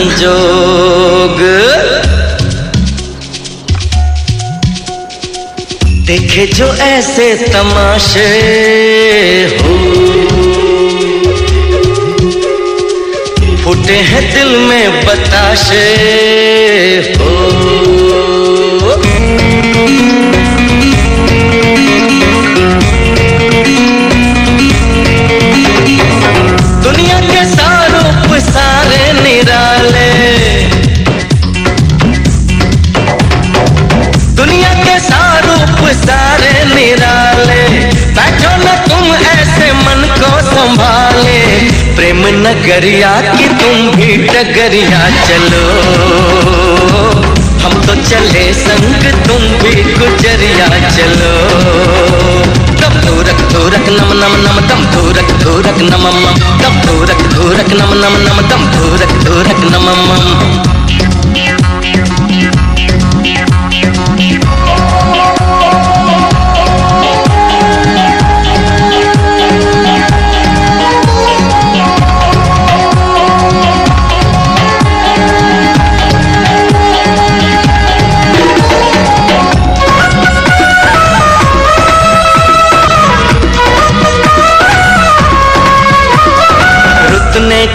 संजोग देखे जो ऐसे तमाशे हो। फुटे हैं दिल में बताशे हो। प्रेम नगरिया की तुम भी डगरिया चलो। हम तो चले संग, तुम भी गुजरिया चलो। दम धूरक धूरक, नम नम नम, दम धूरक धूरक, नम, मम। दम धूरक धूरक, नम नम नम, दम धूरक धूरक, नम, मम।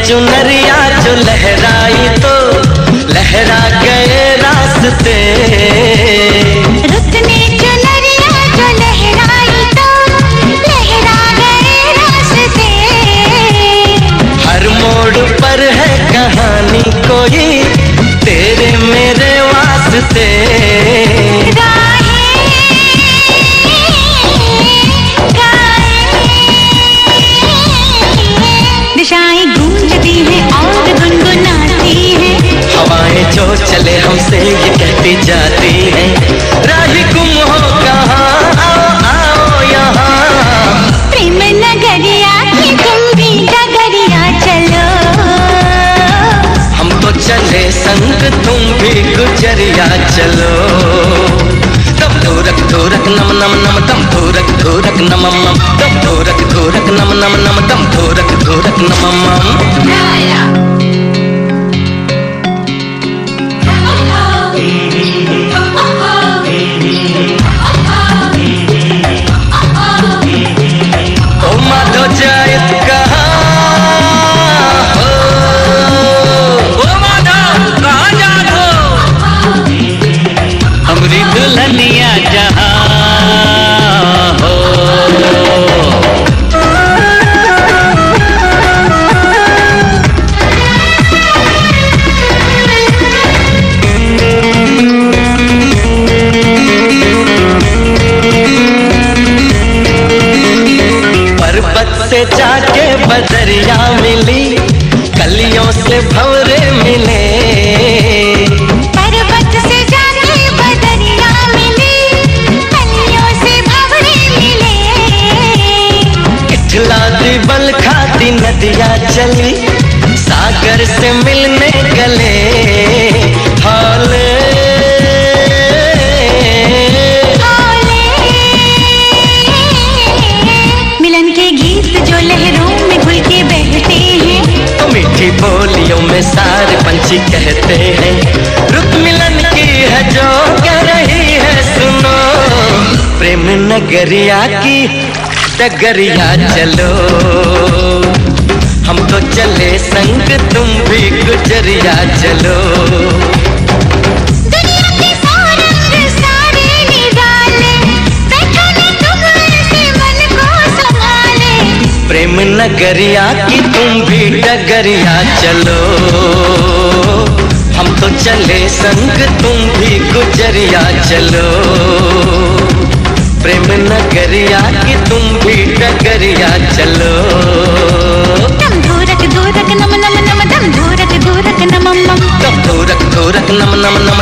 चुनरिया जो लहराई तो लहरा गए रास्ते। चुनरिया जो लहराई तो लहरा गए रास्ते। हर मोड़ पर है कहानी कोई तेरे मेरे वास्ते। हमसे ये कहती जाती हैं। राही गुम हो कहाँ? आओ आओ यहाँ। प्रेम नगरिया की तुम भी डगरिया चलो। हम तो चले संग तुम भी गुजरिया चलो। दम धूरक धूरक नम नम नम दम धूरक धूरक नम मम दम धूरक धूरक नम नम नम दम धूरक धूरक नम मम दुल्हनिया हो। से जाके बदरिया मिली कलियों से भवरे मिले। चली सागर से मिलने गले। हाले। मिलन के गीत जो लहरों में घुल के बहते हैं। तो मीठी बोलियों में सारे पंछी कहते हैं। रुक मिलन की है जो कह रही है सुनो। प्रेम नगरिया की डगरिया चलो। को संभाले। प्रेम नगरिया की तुम भी डगरिया चलो। हम तो चले संग तुम भी गुजरिया चलो। प्रेम नगरिया की तुम भी डगरिया चलो। धूरक नम